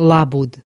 Labud.